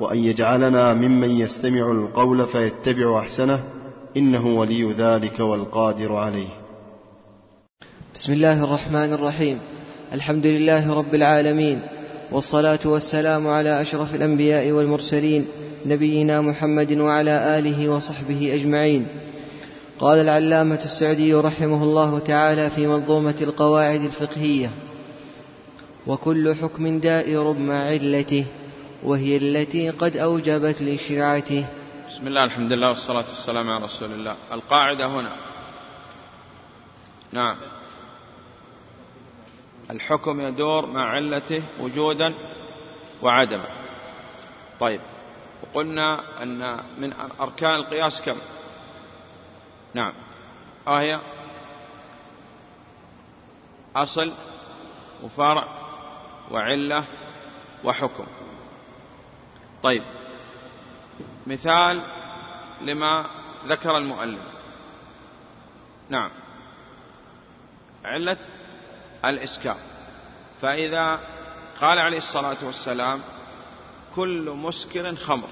وأن يجعلنا ممن يستمع القول فيتبع أحسنه إنه ولي ذلك والقادر عليه. بسم الله الرحمن الرحيم. الحمد لله رب العالمين والصلاة والسلام على أشرف الأنبياء والمرسلين نبينا محمد وعلى آله وصحبه أجمعين. قال العلامة السعدي رحمه الله تعالى في منظومة القواعد الفقهية وكل حكم دائر مع علته وهي التي قد أوجبت لشرعته بسم الله الحمد لله والصلاة والسلام على رسول الله. القاعدة هنا. نعم. الحكم يدور مع علته وجودا وعدما طيب وقلنا أن من أركان القياس كم؟ نعم. وهي أصل وفرع وعلة وحكم. طيب. مثال لما ذكر المؤلف. نعم. علة الإسكار فإذا قال عليه الصلاة والسلام كل مسكر خمر.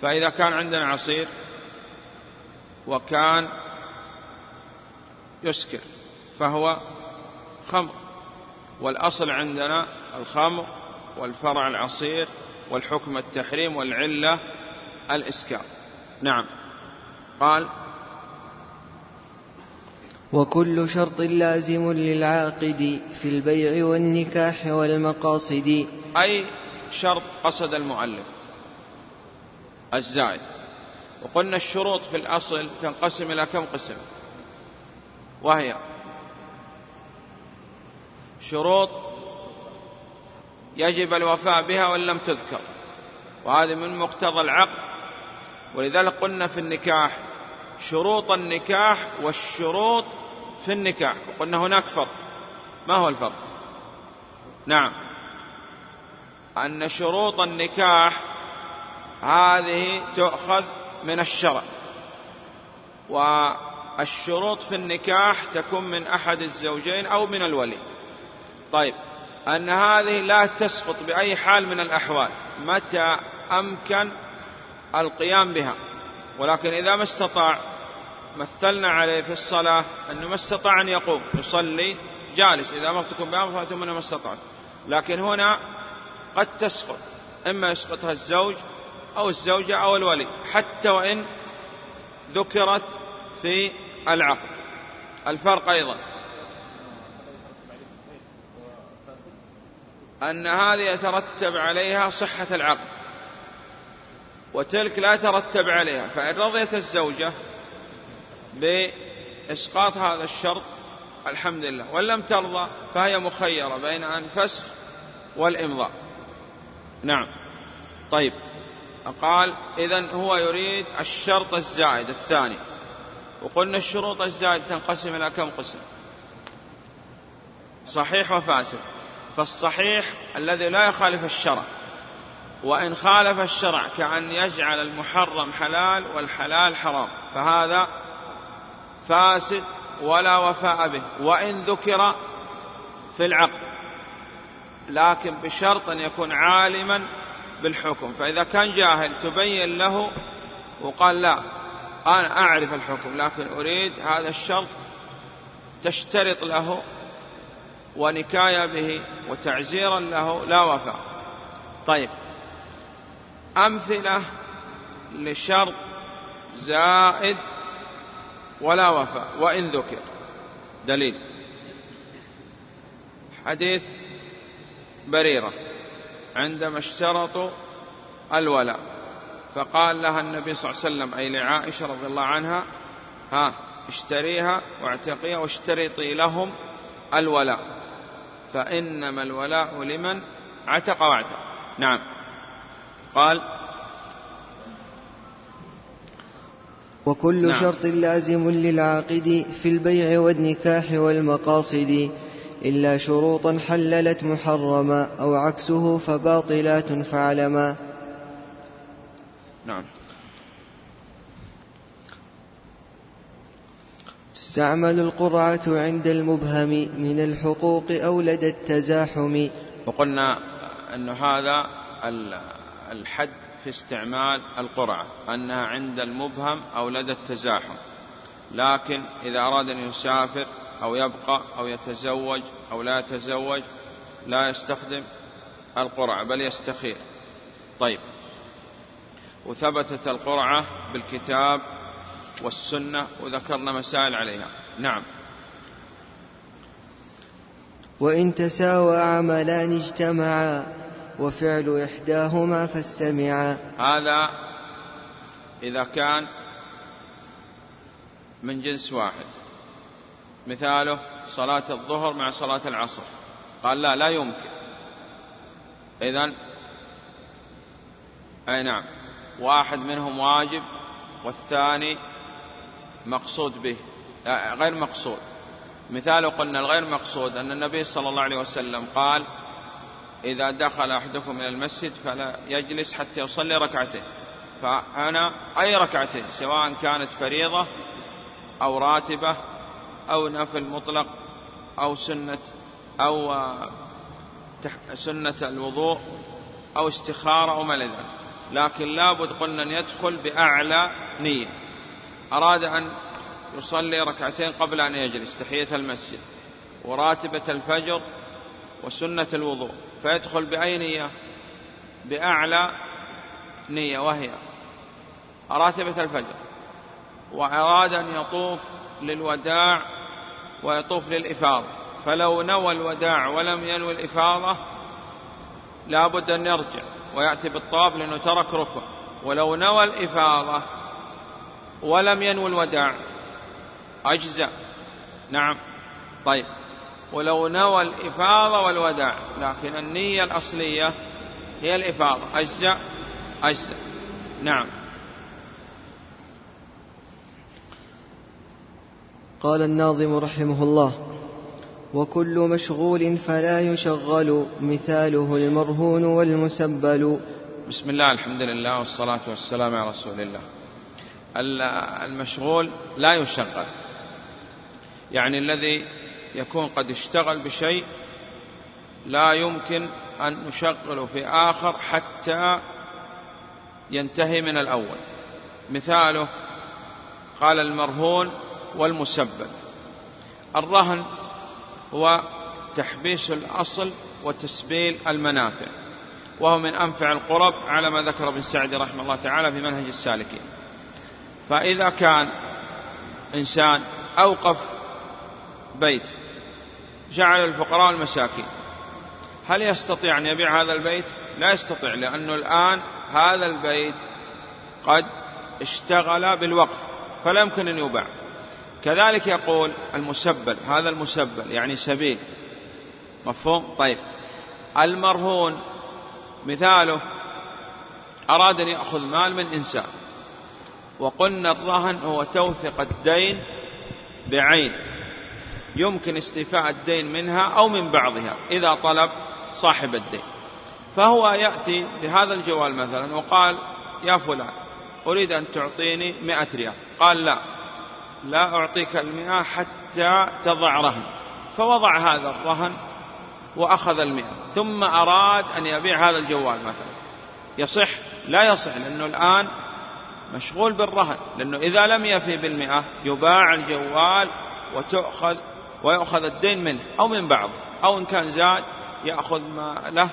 فإذا كان عندنا عصير وكان يسكر فهو خمر. والأصل عندنا الخمر والفرع العصير والحكم التحريم والعلة الإسكار. نعم. قال وكل شرط لازم للعاقد في البيع والنكاح والمقاصد. أي شرط قصد المؤلف؟ الزائد. وقلنا الشروط في الأصل تنقسم إلى كم قسم؟ وهي شروط يجب الوفاء بها وإن لم تذكر. وهذه من مقتضى العقد ولذلك قلنا في النكاح شروط النكاح والشروط في النكاح. وقلنا هناك فرق. ما هو الفرق؟ نعم. أن شروط النكاح هذه تؤخذ من الشرع. والشروط في النكاح تكون من أحد الزوجين أو من الولي. طيب. أن هذه لا تسقط بأي حال من الأحوال متى أمكن القيام بها. ولكن إذا ما استطاع مثلنا عليه في الصلاة أنه ما استطاع أن يقوم يصلي جالس إذا أمرتكم بأمر فأتوا منه ما استطعت. لكن هنا قد تسقط إما يسقطها الزوج أو الزوجة أو الولي حتى وإن ذكرت في العقد. الفرق أيضا. أن هذه يترتب عليها صحة العقد وتلك لا يترتب عليها. فإن رضيت الزوجة بإسقاط هذا الشرط الحمد لله. وإن لم ترضى فهي مخيرة بين أن فسخ والإمضاء. نعم. طيب. قال إذا هو يريد الشرط الزائد الثاني. وقلنا الشروط الزائد تنقسم إلى كم قسم؟ صحيح وفاسد. فالصحيح الذي لا يخالف الشرع وإن خالف الشرع كأن يجعل المحرم حلال والحلال حرام فهذا فاسد ولا وفاء به وإن ذكر في العقد لكن بشرط أن يكون عالما بالحكم فإذا كان جاهل تبين له وقال لا أنا أعرف الحكم لكن أريد هذا الشرط تشترط له ونكاية به وتعزيرا له لا وفاء. طيب. أمثلة لشرط زائد ولا وفاء. وإن ذكر. دليل. حديث بريرة عندما اشترطوا الولاء. فقال لها النبي صلى الله عليه وسلم أي لعائشة رضي الله عنها ها اشتريها واعتقيها واشترطي لهم الولاء. فإنما الولاء لمن عتق واعتق. نعم. قال وكل نعم. شرط لازم للعاقد في البيع والنكاح والمقاصد إلا شروطا حللت محرما أو عكسه فباطلات فعلما. نعم. تستعمل القرعة عند المبهم من الحقوق أو لدى التزاحم. وقلنا أن هذا الحد في استعمال القرعة أنها عند المبهم أو لدى التزاحم. لكن إذا أراد أن يسافر أو يبقى أو يتزوج أو لا يتزوج لا يستخدم القرعة بل يستخير. طيب. وثبتت القرعة بالكتاب والسنة وذكرنا مسائل عليها. نعم. وإن تساوى عملان اجتمعا وفعل إحداهما فاستمعا. هذا إذا كان من جنس واحد. مثاله صلاة الظهر مع صلاة العصر. قال لا لا يمكن. إذن أي نعم. واحد منهم واجب والثاني مقصود به غير مقصود. مثال قلنا الغير مقصود أن النبي صلى الله عليه وسلم قال إذا دخل أحدكم إلى المسجد فلا يجلس حتى يصلي ركعتين فأنا أي ركعتين سواء كانت فريضة أو راتبة أو نفل مطلق أو سنة أو سنة الوضوء أو استخارة أو ما لكن لابد قلنا أن يدخل بأعلى نية. أراد أن يصلي ركعتين قبل أن يجلس تحية المسجد وراتبة الفجر وسنة الوضوء فيدخل بأي نية؟ بأعلى نية وهي راتبة الفجر. وأراد أن يطوف للوداع ويطوف للإفاضة. فلو نوى الوداع ولم ينوي الإفاضة لابد أن يرجع ويأتي بالطواف لأنه ترك ركن. ولو نوى الإفاضة ولم ينوي الوداع. أجزأ نعم. طيب. ولو نوى الإفاضة والوداع. لكن النية الأصلية هي الإفاضة. أجزأ أجزأ نعم. قال الناظم رحمه الله وكل مشغول فلا يشغل مثاله المرهون والمسبل. بسم الله الحمد لله والصلاة والسلام على رسول الله. المشغول لا يشغل. يعني الذي يكون قد اشتغل بشيء لا يمكن أن نشغله في آخر حتى ينتهي من الأول. مثاله قال المرهون والمسبب. الرهن هو تحبيس الأصل وتسبيل المنافع وهو من أنفع القرب على ما ذكر ابن سعد رحمه الله تعالى في منهج السالكين. فإذا كان إنسان أوقف بيت جعل الفقراء المساكين. هل يستطيع أن يبيع هذا البيت؟ لا يستطيع لأنه الآن هذا البيت قد اشتغل بالوقف فلا يمكن أن يباع. كذلك يقول المسبل هذا المسبل يعني سبيل. مفهوم؟ طيب. المرهون مثاله أراد أن يأخذ مال من إنسان. وقلنا الرهن هو توثق الدين بعين. يمكن استيفاء الدين منها أو من بعضها إذا طلب صاحب الدين. فهو يأتي بهذا الجوال مثلا وقال يا فلان أريد أن تعطيني مئة ريال. قال لا لا أعطيك المئة حتى تضع رهن. فوضع هذا الرهن وأخذ المئة ثم أراد أن يبيع هذا الجوال مثلا. يصح؟ لا يصح لأنه الآن مشغول بالرهن لأنه إذا لم يفي بالمئة يباع الجوال وتؤخذ ويأخذ الدين منه أو من بعض أو إن كان زاد يأخذ ما له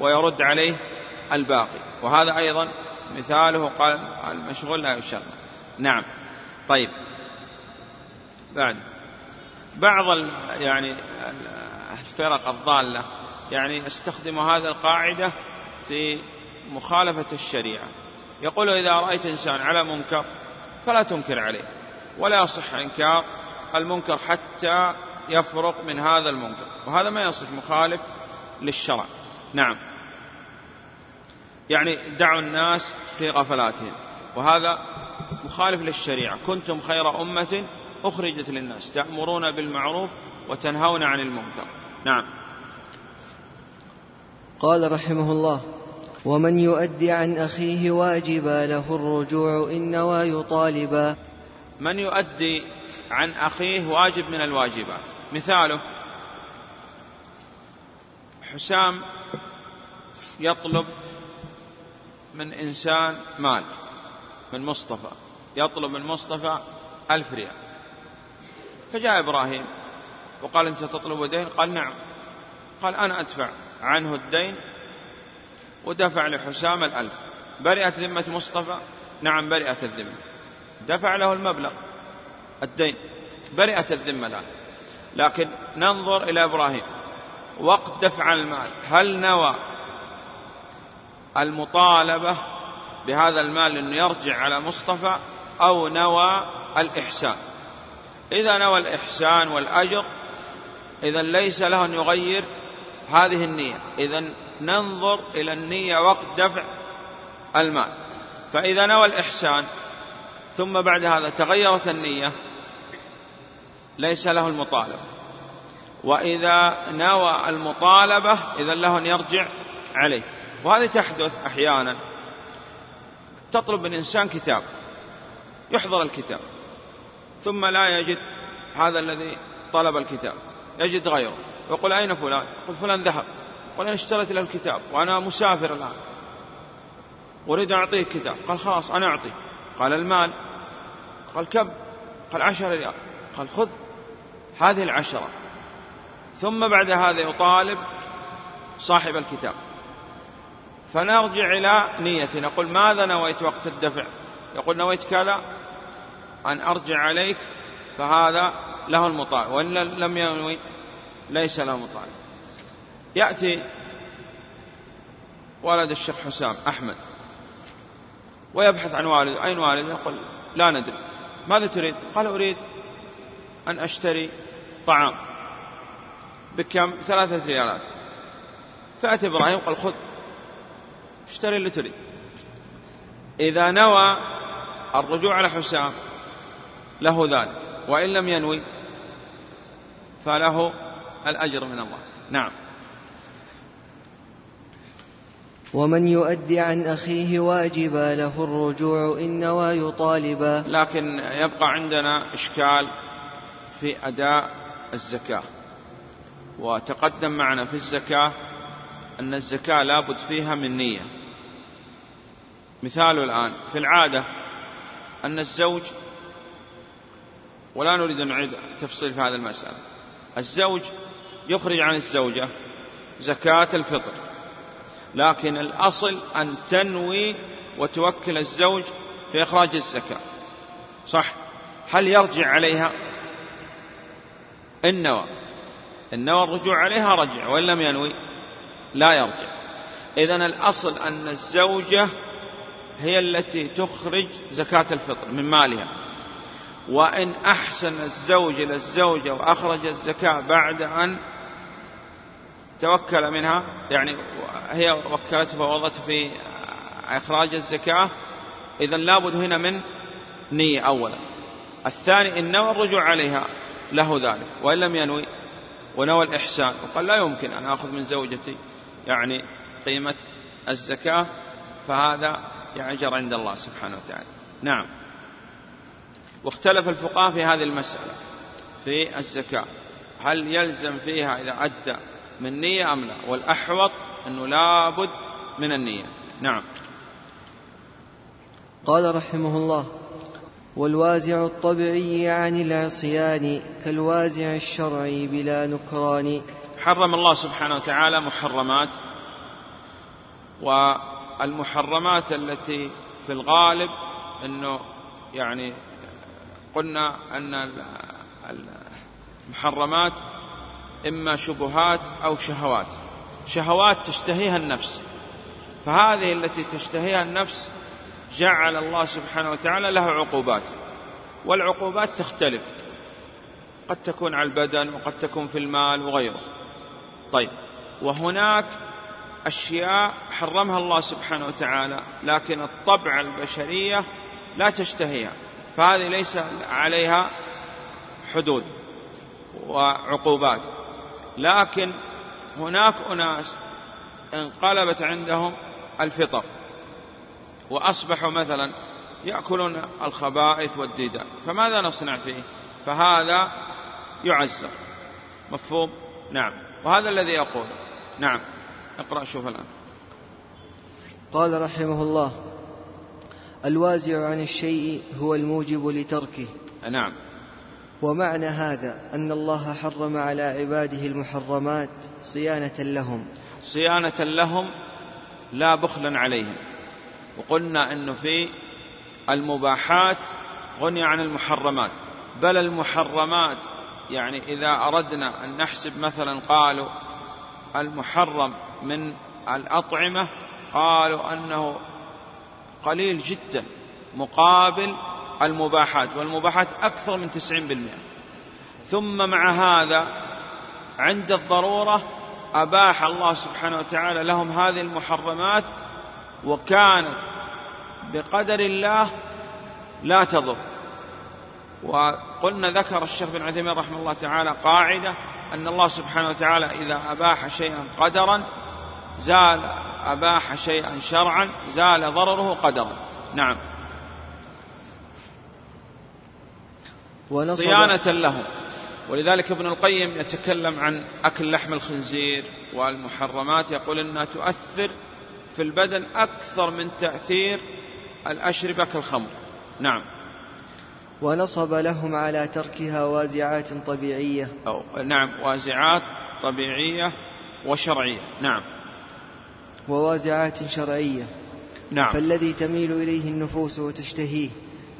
ويرد عليه الباقي. وهذا أيضا مثاله قال المشغول لا يشغل نعم. طيب. بعد. بعض يعني الفرق الضالة يعني استخدم هذه القاعدة في مخالفة الشريعة. يقول إذا رأيت إنسان على منكر فلا تنكر عليه ولا يصح إنكار المنكر حتى يفرق من هذا المنكر وهذا ما يصح مخالف للشرع. نعم. يعني دعوا الناس في غفلاتهم وهذا مخالف للشريعة. كنتم خير أمة أخرجت للناس تأمرون بالمعروف وتنهون عن المنكر. نعم. قال رحمه الله ومن يؤدي عن أخيه واجبا له الرجوع إن نوى يطالبا من يؤدي عن أخيه واجب من الواجبات. مثاله حسام يطلب من إنسان مال من مصطفى يطلب من مصطفى ألف ريال. فجاء إبراهيم وقال أنت تطلب دين قال نعم. قال أنا أدفع عنه الدين ودفع لحسام الألف. برئت ذمة مصطفى؟ نعم برئت الذمة. دفع له المبلغ الدين. برئت الذمة الآن. لكن ننظر إلى إبراهيم. وقت دفع المال. هل نوى المطالبة بهذا المال أنه يرجع على مصطفى أو نوى الإحسان؟ إذا نوى الإحسان والأجر إذا ليس له أن يغير هذه النية. إذا ننظر إلى النية وقت دفع المال. فإذا نوى الإحسان ثم بعد هذا تغيرت النية ليس له المطالبة. وإذا نوى المطالبة إذا له أن يرجع عليه. وهذه تحدث أحيانا. تطلب من إنسان كتاب يحضر الكتاب ثم لا يجد هذا الذي طلب الكتاب يجد غيره يقول أين فلان؟ يقول فلان ذهب. قال أنا اشتريت له الكتاب وأنا مسافر الآن. أريد أن أعطيه كتاب. قال خلاص أنا أعطيه قال المال. قال كم؟ قال عشر ريال. قال خذ هذه العشرة. ثم بعد هذا يطالب صاحب الكتاب. فنرجع إلى نية نقول ماذا نويت وقت الدفع؟ يقول نويت كذا. أن أرجع عليك. فهذا له المطالب. وإن لم ينوي ليس له مطالب. يأتي ولد الشيخ حسام أحمد ويبحث عن والده أين والده يقول لا ندري. ماذا تريد؟ قال أريد أن أشتري طعام بكم؟ ثلاثة ريالات. فأتى إبراهيم قال خذ اشتري اللي تريد. إذا نوى الرجوع على حسام له ذلك وإن لم ينوي فله الأجر من الله. نعم. ومن يؤدي عن أخيه واجبا له الرجوع إن نوى يطالبا لكن يبقى عندنا إشكال في أداء الزكاة. وتقدم معنا في الزكاة أن الزكاة لابد فيها من نية. مثال الآن في العادة أن الزوج ولا نريد أن نعيد تفصيل في هذه المسألة الزوج يخرج عن الزوجة زكاة الفطر. لكن الأصل أن تنوي وتوكل الزوج في إخراج الزكاة. صح. هل يرجع عليها إن نوى إن نوى الرجوع عليها رجع وإن لم ينوي لا يرجع. إذا الأصل أن الزوجة هي التي تخرج زكاة الفطر من مالها. وإن أحسن الزوج إلى الزوجة وأخرج الزكاة بعد أن توكل منها يعني هي وكلته فوضته في إخراج الزكاة. إذا لابد هنا من نية أولا. الثاني إن نوى الرجوع عليها له ذلك وإن لم ينوي ونوى الإحسان. وقال لا يمكن أن أخذ من زوجتي يعني قيمة الزكاة فهذا يعجر عند الله سبحانه وتعالى. نعم. واختلف الفقهاء في هذه المسألة في الزكاة. هل يلزم فيها إذا أدى من نية أم لا؟ والأحوط أنه لابد من النية. نعم. قال رحمه الله والوازع الطبيعي عن العصيان كالوازع الشرعي بلا نكران. حرم الله سبحانه وتعالى محرمات والمحرمات التي في الغالب أنه يعني قلنا أن المحرمات إما شبهات أو شهوات. شهوات تشتهيها النفس. فهذه التي تشتهيها النفس جعل الله سبحانه وتعالى لها عقوبات. والعقوبات تختلف. قد تكون على البدن وقد تكون في المال وغيره. طيب وهناك أشياء حرمها الله سبحانه وتعالى لكن الطبع البشرية لا تشتهيها. فهذه ليس عليها حدود وعقوبات. لكن هناك أناس انقلبت عندهم الفطر وأصبحوا مثلا يأكلون الخبائث والديدان. فماذا نصنع فيه؟ فهذا يعزر مفهوم؟ نعم. وهذا الذي يقول. نعم. اقرأ شوف الآن. قال رحمه الله الوازع عن الشيء هو الموجب لتركه. نعم. ومعنى هذا أن الله حرم على عباده المحرمات صيانة لهم. صيانة لهم لا بخلا عليهم. وقلنا أنه في المباحات غني عن المحرمات. بل المحرمات يعني إذا أردنا أن نحسب مثلا قالوا المحرم من الأطعمة قالوا أنه قليل جدا مقابل المباحات والمباحات أكثر من تسعين بالمئة. ثم مع هذا عند الضرورة أباح الله سبحانه وتعالى لهم هذه المحرمات وكانت بقدر الله لا تضر. وقلنا ذكر الشيخ بن عثيمين رحمه الله تعالى قاعدة أن الله سبحانه وتعالى إذا أباح شيئا قدرا زال أباح شيئا شرعا زال ضرره قدرا. نعم. صيانة له ولذلك ابن القيم يتكلم عن أكل لحم الخنزير والمحرمات يقول أنها تؤثر في البدن أكثر من تأثير الأشربة كالخمر. نعم. ونصب لهم على تركها وازعات طبيعية. أو نعم وازعات طبيعية وشرعية. نعم. ووازعات شرعية. نعم. فالذي تميل إليه النفوس وتشتهيه.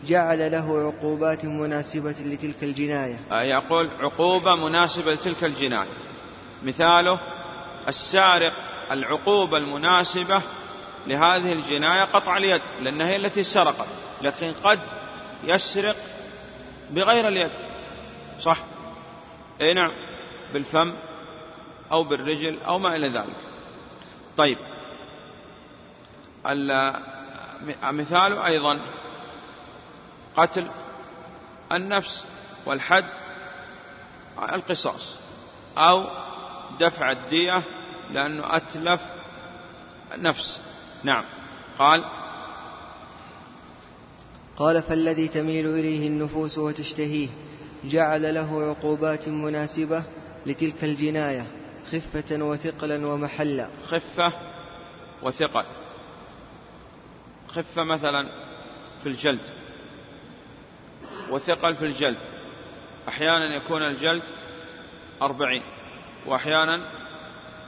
جعل له عقوبات مناسبة لتلك الجناية. آه، يقول عقوبة مناسبة لتلك الجناية. مثاله السارق العقوبة المناسبة لهذه الجناية قطع اليد لأنها هي التي سرقت لكن قد يسرق بغير اليد. صح؟ إي نعم. بالفم أو بالرجل أو ما إلى ذلك. طيب. مثال أيضا قتل النفس والحد القصاص أو دفع الدية لأنه أتلف نفس. نعم. قال قال فالذي تميل إليه النفوس وتشتهيه جعل له عقوبات مناسبة لتلك الجناية خفة وثقلا ومحلا. خفة وثقل. خفة مثلا في الجلد. وثقل في الجلد. أحيانا يكون الجلد أربعين وأحيانا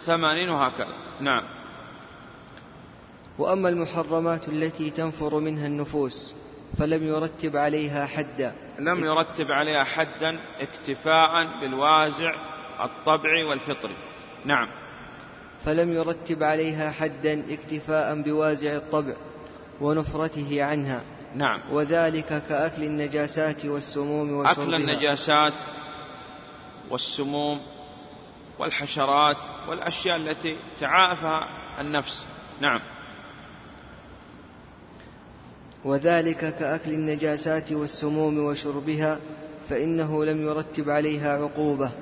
ثمانين وهكذا. نعم. وأما المحرمات التي تنفر منها النفوس فلم يرتب عليها حدا. لم يرتب عليها حدا اكتفاء بالوازع الطبعي والفطري نعم. فلم يرتب عليها حدا اكتفاء بوازع الطبع ونفرته عنها. نعم. وذلك كأكل النجاسات والسموم وشربها. أكل النجاسات والسموم والحشرات والأشياء التي تعافى النفس. نعم. وذلك كأكل النجاسات والسموم وشربها فإنه لم يرتب عليها عقوبة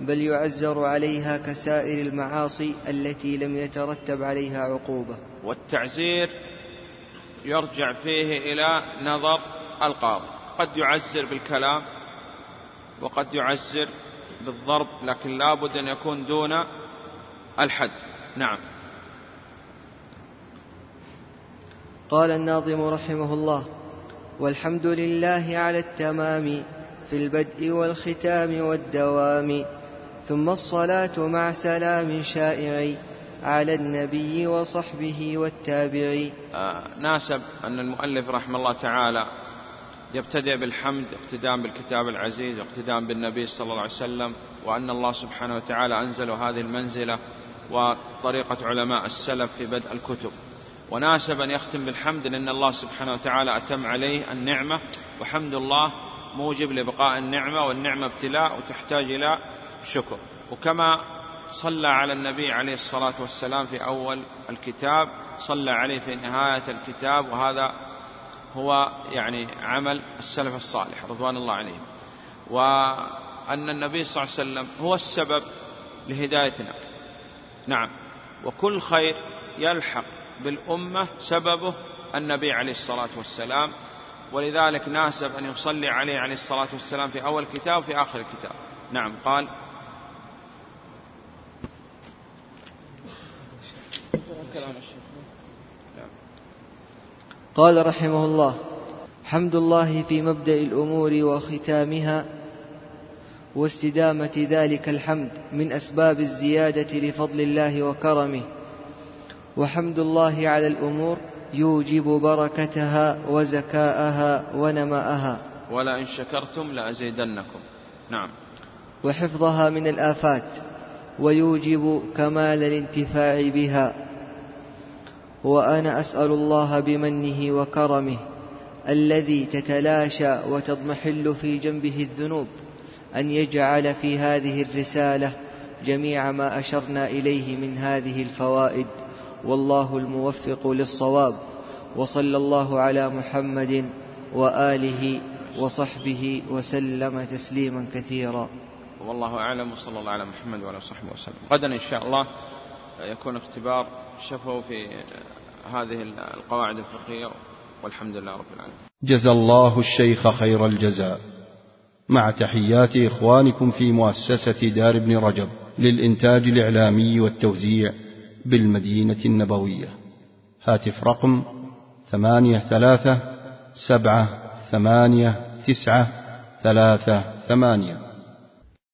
بل يعزر عليها كسائر المعاصي التي لم يترتب عليها عقوبة. والتعزير يرجع فيه إلى نظر القاضي. قد يعزر بالكلام وقد يعزر بالضرب لكن لابد أن يكون دون الحد. نعم. قال الناظم رحمه الله والحمد لله على التمام في البدء والختام والدوام ثم الصلاة مع سلام شائع على النبي وصحبه والتابعي. آه ناسب أن المؤلف رحمه الله تعالى يبتدئ بالحمد اقتداء بالكتاب العزيز واقتداء بالنبي صلى الله عليه وسلم وأن الله سبحانه وتعالى أنزل هذه المنزلة وطريقة علماء السلف في بدء الكتب. وناسب أن يختم بالحمد لأن الله سبحانه وتعالى أتم عليه النعمة. وحمد الله موجب لبقاء النعمة والنعمة ابتلاء وتحتاج إلى شكر. وكما صلى على النبي عليه الصلاة والسلام في أول الكتاب صلى عليه في نهاية الكتاب وهذا هو يعني عمل السلف الصالح رضوان الله عليهم. وأن النبي صلى الله عليه وسلم هو السبب لهدايتنا. نعم. وكل خير يلحق بالأمة سببه النبي عليه الصلاة والسلام. ولذلك ناسب أن يصلي عليه عليه الصلاة والسلام في أول كتاب وفي آخر الكتاب. نعم. قال قال رحمه الله حمد الله في مبدأ الأمور وختامها واستدامة ذلك الحمد من أسباب الزيادة لفضل الله وكرمه. وحمد الله على الأمور يوجب بركتها وزكاءها ونماءها. ولئن شكرتم لأزيدنكم. نعم. وحفظها من الآفات ويوجب كمال الانتفاع بها. وأنا أسأل الله بمنه وكرمه الذي تتلاشى وتضمحل في جنبه الذنوب أن يجعل في هذه الرسالة جميع ما أشرنا إليه من هذه الفوائد والله الموفق للصواب. وصلى الله على محمد وآله وصحبه وسلم تسليما كثيرا. والله أعلم وصلى الله على محمد وعلى صحبه وسلم. غدا إن شاء الله. يكون اختبار شفوي في هذه القواعد الفقهية والحمد لله رب العالمين. جزى الله الشيخ خير الجزاء. مع تحيات إخوانكم في مؤسسة دار ابن رجب للإنتاج الإعلامي والتوزيع بالمدينة النبوية. هاتف رقم ثمانية ثلاثة سبعة ثمانية تسعة ثلاثة ثمانية.